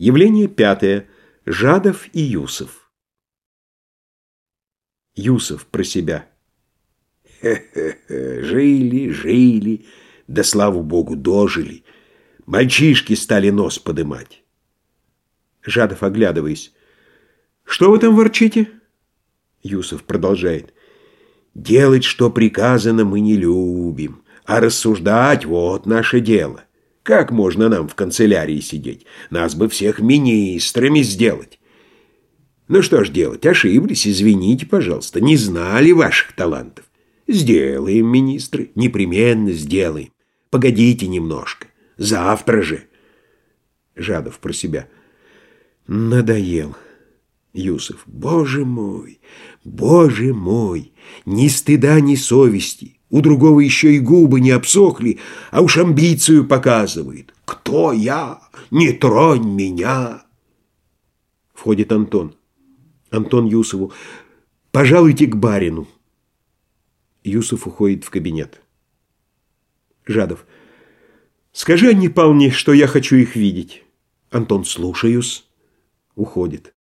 Явление пятое. Жадов и Юсов. Юсов про себя. Хе-хе-хе, жили, жили, да слава богу, дожили. Мальчишки стали нос подымать. Жадов, оглядываясь. Что вы там ворчите? Юсов продолжает. Делать, что приказано, мы не любим, а рассуждать — вот наше дело. Как можно нам в канцелярии сидеть? Нас бы всех министрами сделать. Ну что ж делать, ошиблись, извините, пожалуйста, не знали ваших талантов. Сделаем, министры, непременно сделаем. Погодите немножко, завтра же. Жадов про себя. Надоел. Юсов. Боже мой, боже мой, ни стыда, ни совести. У другого еще и губы не обсохли, а уж амбицию показывает. Кто я? Не тронь меня. Входит Антон. Антон Юсову. Пожалуйте к барину. Юсов уходит в кабинет. Жадов. Скажи Анне Павловне, что я хочу их видеть. Антон, слушаюсь. Уходит.